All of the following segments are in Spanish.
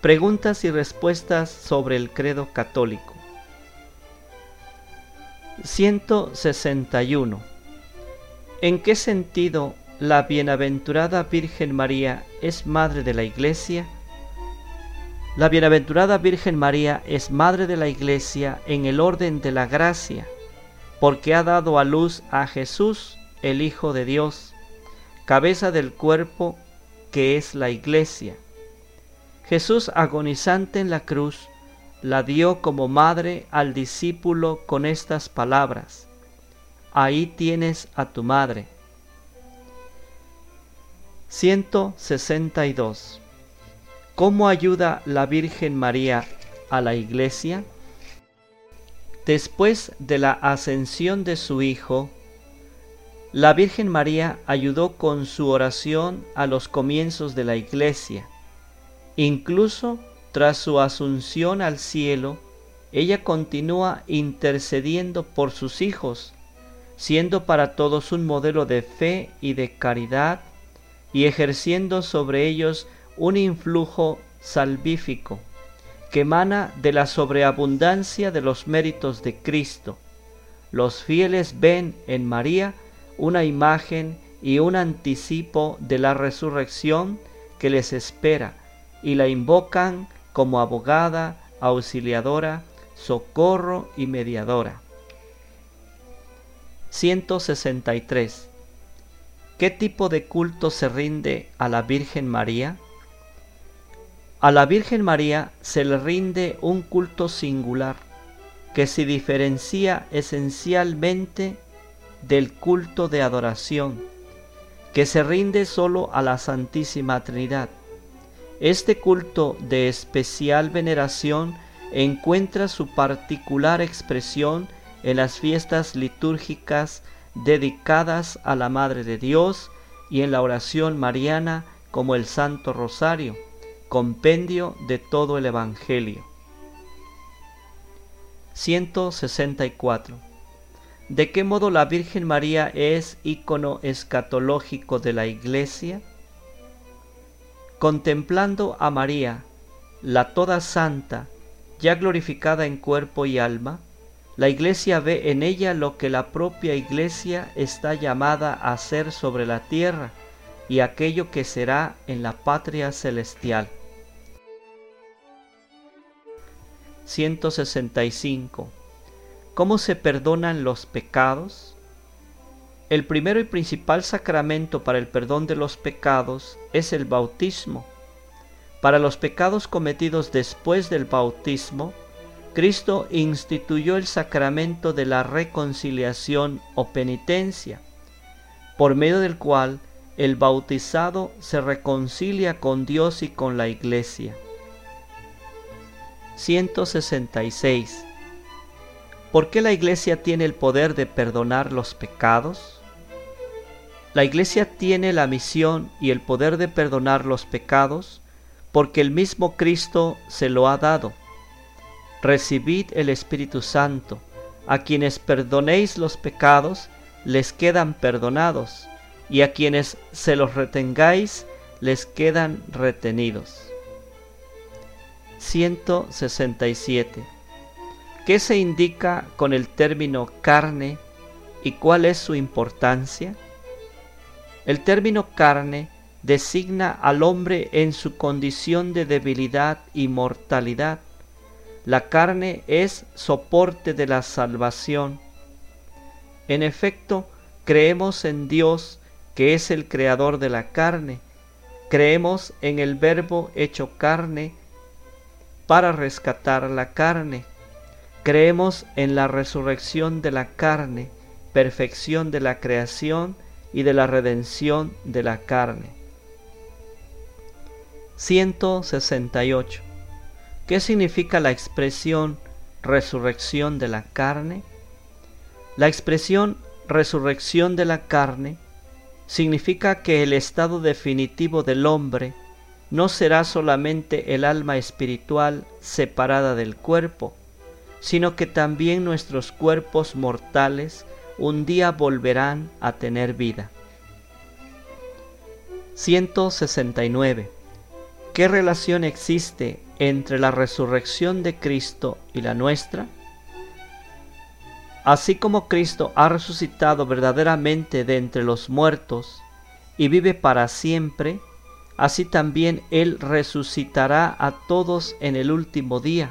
Preguntas y respuestas sobre el credo católico. 161. ¿En qué sentido la bienaventurada Virgen María es madre de la Iglesia? La bienaventurada Virgen María es madre de la Iglesia en el orden de la gracia, porque ha dado a luz a Jesús, el Hijo de Dios, cabeza del cuerpo que es la Iglesia. Jesús agonizante en la cruz la dio como madre al discípulo con estas palabras, ahí tienes a tu madre. 162. ¿Cómo ayuda la Virgen María a la Iglesia? Después de la ascensión de su Hijo, la Virgen María ayudó con su oración a los comienzos de la Iglesia. Incluso tras su asunción al cielo, ella continúa intercediendo por sus hijos, siendo para todos un modelo de fe y de caridad y ejerciendo sobre ellos un influjo salvífico que emana de la sobreabundancia de los méritos de Cristo. Los fieles ven en María una imagen y un anticipo de la resurrección que les espera y la invocan como abogada, auxiliadora, socorro y mediadora. 163. ¿Qué tipo de culto se rinde a la Virgen María? A la Virgen María se le rinde un culto singular que se diferencia esencialmente del culto de adoración que se rinde solo a la Santísima Trinidad. Este culto de especial veneración encuentra su particular expresión en las fiestas litúrgicas dedicadas a la Madre de Dios y en la oración mariana como el Santo Rosario, compendio de todo el Evangelio. 164. ¿De qué modo la Virgen María es ícono escatológico de la Iglesia? Contemplando a María, la toda santa, ya glorificada en cuerpo y alma, la Iglesia ve en ella lo que la propia Iglesia está llamada a hacer sobre la tierra y aquello que será en la patria celestial. 165. ¿Cómo se perdonan los pecados? El primero y principal sacramento para el perdón de los pecados es el bautismo. Para los pecados cometidos después del bautismo, Cristo instituyó el sacramento de la reconciliación o penitencia, por medio del cual el bautizado se reconcilia con Dios y con la Iglesia. 166. ¿Por qué la Iglesia tiene el poder de perdonar los pecados? La Iglesia tiene la misión y el poder de perdonar los pecados porque el mismo Cristo se lo ha dado recibid el Espíritu Santo. A quienes perdonéis los pecados, les quedan perdonados, y a quienes se los retengáis, les quedan retenidos. 167. ¿Qué se indica con el término carne y cuál es su importancia? El término carne designa al hombre en su condición de debilidad y mortalidad la carne es soporte de la salvación. En efecto, creemos en Dios que es el creador de la carne. Creemos en el Verbo hecho carne para rescatar la carne. Creemos en la resurrección de la carne, perfección de la creación y de la redención de la carne. 168. ¿Qué significa la expresión resurrección de la carne? La expresión resurrección de la carne significa que el estado definitivo del hombre no será solamente el alma espiritual separada del cuerpo, sino que también nuestros cuerpos mortales un día volverán a tener vida. 169. ¿Qué relación existe entre la resurrección de Cristo y la nuestra? Así como Cristo ha resucitado verdaderamente de entre los muertos y vive para siempre, así también Él resucitará a todos en el último día,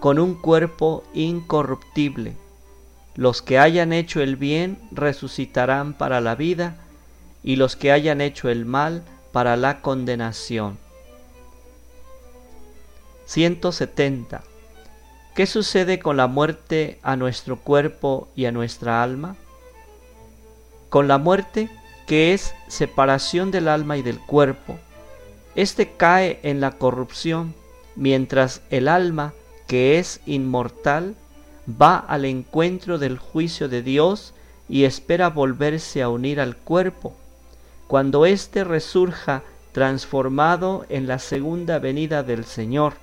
con un cuerpo incorruptible. Los que hayan hecho el bien resucitarán para la vida, y los que hayan hecho el mal para la condenación. 170. ¿Qué sucede con la muerte a nuestro cuerpo y a nuestra alma? Con la muerte, que es separación del alma y del cuerpo, éste cae en la corrupción, mientras el alma, que es inmortal, va al encuentro del juicio de Dios y espera volverse a unir al cuerpo. Cuando éste resurja transformado en la segunda venida del Señor,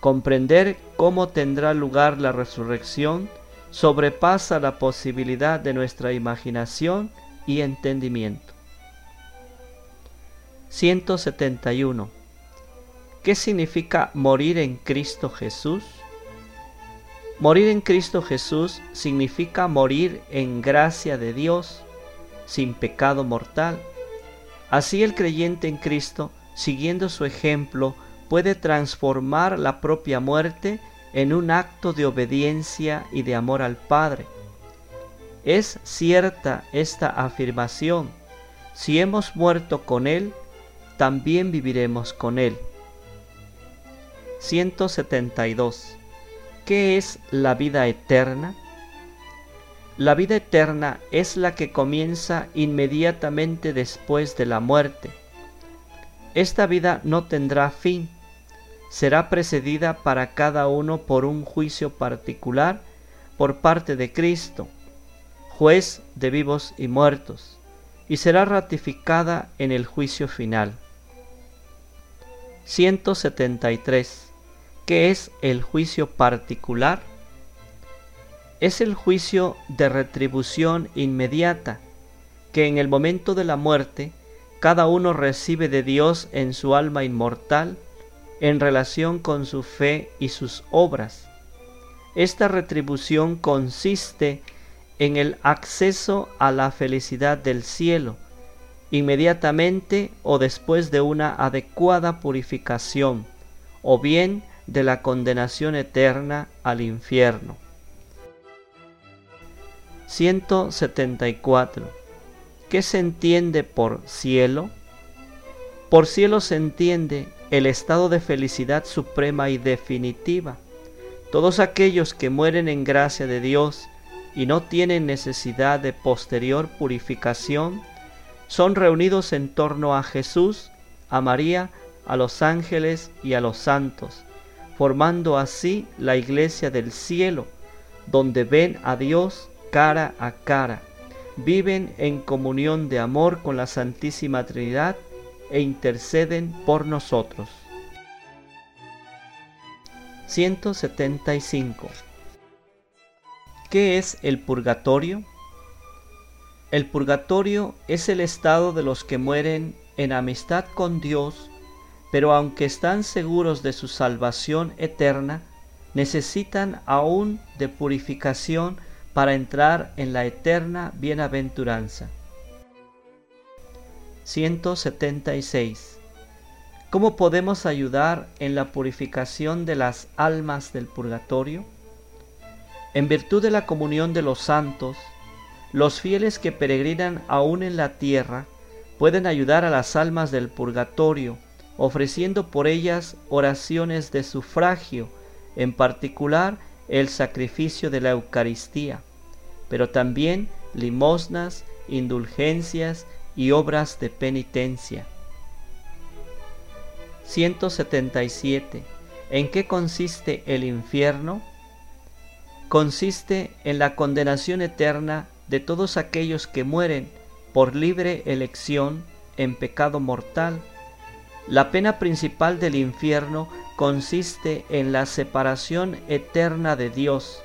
comprender cómo tendrá lugar la resurrección sobrepasa la posibilidad de nuestra imaginación y entendimiento. 171. ¿Qué significa morir en Cristo Jesús? Morir en Cristo Jesús significa morir en gracia de Dios, sin pecado mortal. Así el creyente en Cristo, siguiendo su ejemplo, puede transformar la propia muerte en un acto de obediencia y de amor al Padre. Es cierta esta afirmación. Si hemos muerto con Él, también viviremos con Él. 172. ¿Qué es la vida eterna? La vida eterna es la que comienza inmediatamente después de la muerte. Esta vida no tendrá fin. Será precedida para cada uno por un juicio particular por parte de Cristo, juez de vivos y muertos, y será ratificada en el juicio final. 173. ¿Qué es el juicio particular? Es el juicio de retribución inmediata, que en el momento de la muerte cada uno recibe de Dios en su alma inmortal en relación con su fe y sus obras. Esta retribución consiste en el acceso a la felicidad del cielo, inmediatamente o después de una adecuada purificación, o bien de la condenación eterna al infierno. 174. ¿Qué se entiende por cielo? Por cielo se entiende el estado de felicidad suprema y definitiva. Todos aquellos que mueren en gracia de Dios y no tienen necesidad de posterior purificación, son reunidos en torno a Jesús, a María, a los ángeles y a los santos, formando así la iglesia del cielo, donde ven a Dios cara a cara, viven en comunión de amor con la Santísima Trinidad e interceden por nosotros. 175. ¿Qué es el purgatorio? El purgatorio es el estado de los que mueren en amistad con Dios pero aunque están seguros de su salvación eterna, necesitan aún de purificación para entrar en la eterna bienaventuranza. 176. ¿Cómo podemos ayudar en la purificación de las almas del purgatorio? En virtud de la comunión de los santos, los fieles que peregrinan aún en la tierra pueden ayudar a las almas del purgatorio ofreciendo por ellas oraciones de sufragio, en particular el sacrificio de la Eucaristía, pero también limosnas, indulgencias y obras de penitencia. 177. ¿En qué consiste el infierno? Consiste en la condenación eterna de todos aquellos que mueren por libre elección en pecado mortal la pena principal del infierno consiste en la separación eterna de Dios,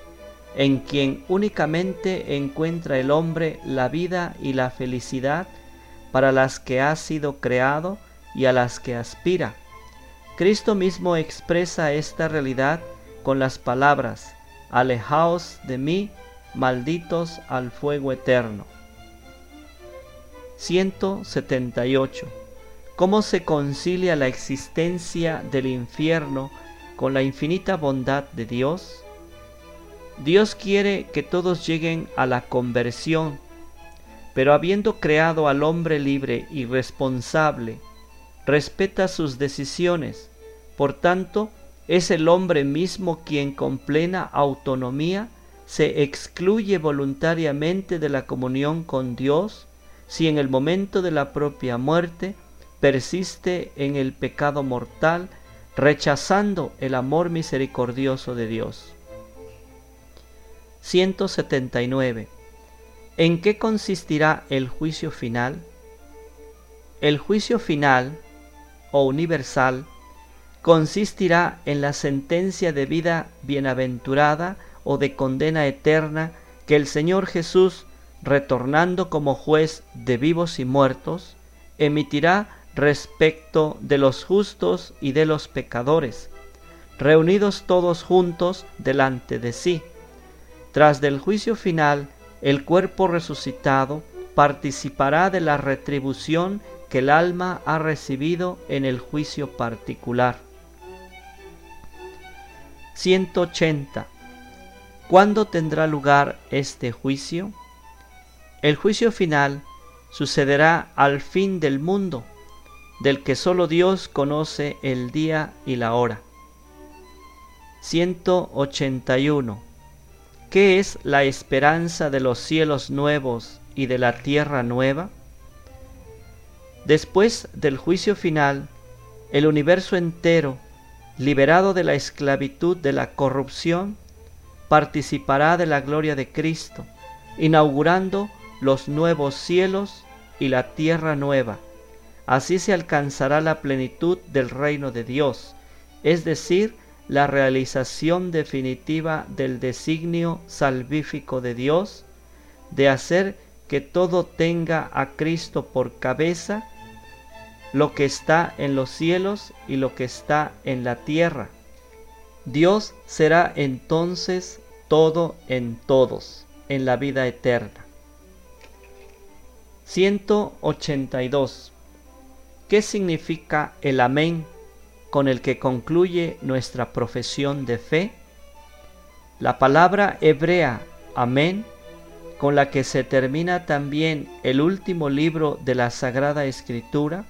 en quien únicamente encuentra el hombre la vida y la felicidad para las que ha sido creado y a las que aspira. Cristo mismo expresa esta realidad con las palabras, Alejaos de mí, malditos al fuego eterno. 178. ¿Cómo se concilia la existencia del infierno con la infinita bondad de Dios? Dios quiere que todos lleguen a la conversión, pero habiendo creado al hombre libre y responsable, respeta sus decisiones, por tanto, es el hombre mismo quien con plena autonomía se excluye voluntariamente de la comunión con Dios si en el momento de la propia muerte persiste en el pecado mortal, rechazando el amor misericordioso de Dios. 179. ¿En qué consistirá el juicio final? El juicio final o universal consistirá en la sentencia de vida bienaventurada o de condena eterna que el Señor Jesús, retornando como juez de vivos y muertos, emitirá respecto de los justos y de los pecadores, reunidos todos juntos delante de sí. Tras del juicio final, el cuerpo resucitado participará de la retribución que el alma ha recibido en el juicio particular. 180. ¿Cuándo tendrá lugar este juicio? El juicio final sucederá al fin del mundo, del que solo Dios conoce el día y la hora. 181. ¿Qué es la esperanza de los cielos nuevos y de la tierra nueva? Después del juicio final, el universo entero, liberado de la esclavitud de la corrupción, participará de la gloria de Cristo, inaugurando los nuevos cielos y la tierra nueva. Así se alcanzará la plenitud del reino de Dios, es decir, la realización definitiva del designio salvífico de Dios de hacer que todo tenga a Cristo por cabeza, lo que está en los cielos y lo que está en la tierra. Dios será entonces todo en todos, en la vida eterna. 182. ¿Qué significa el amén con el que concluye nuestra profesión de fe, la palabra hebrea amén, con la que se termina también el último libro de la Sagrada Escritura,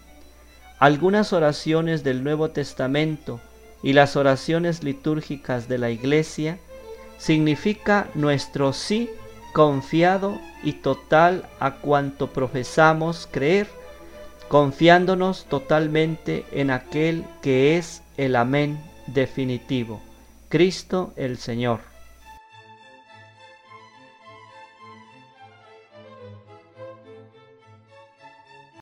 algunas oraciones del Nuevo Testamento y las oraciones litúrgicas de la Iglesia, significa nuestro sí confiado y total a cuanto profesamos creer confiándonos totalmente en aquel que es el amén definitivo, Cristo el Señor.